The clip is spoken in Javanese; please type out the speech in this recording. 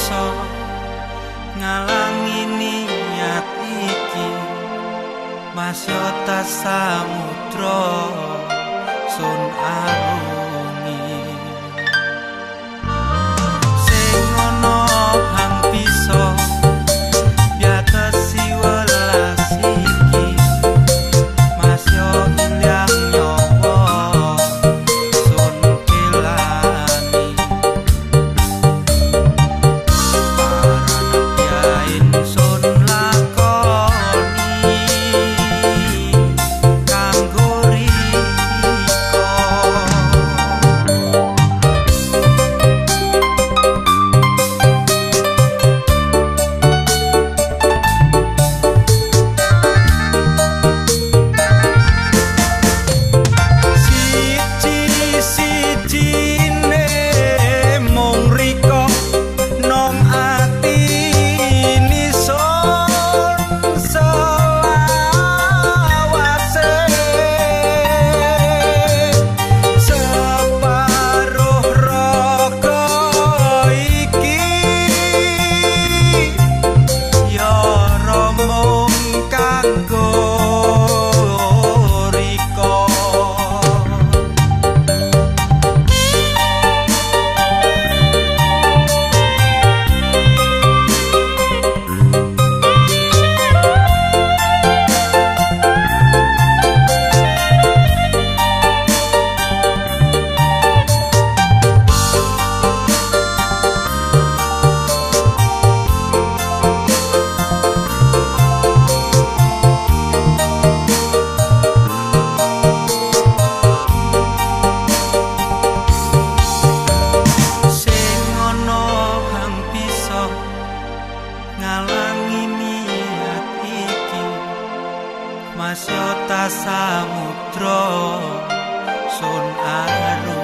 iso ngalangi niat iki. Masyota samudra sun arung masyota samudra sun aru